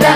Да.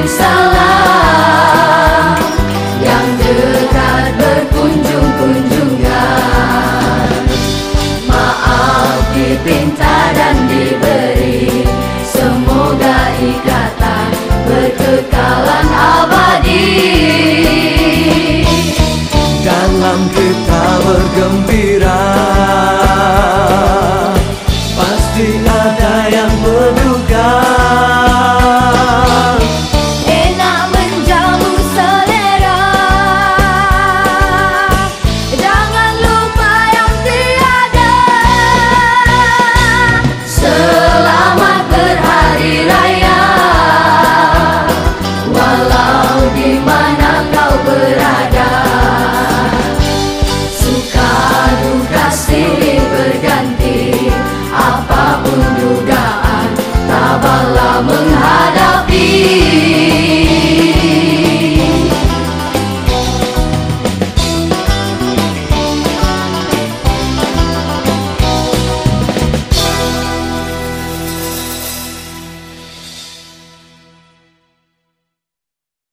inside.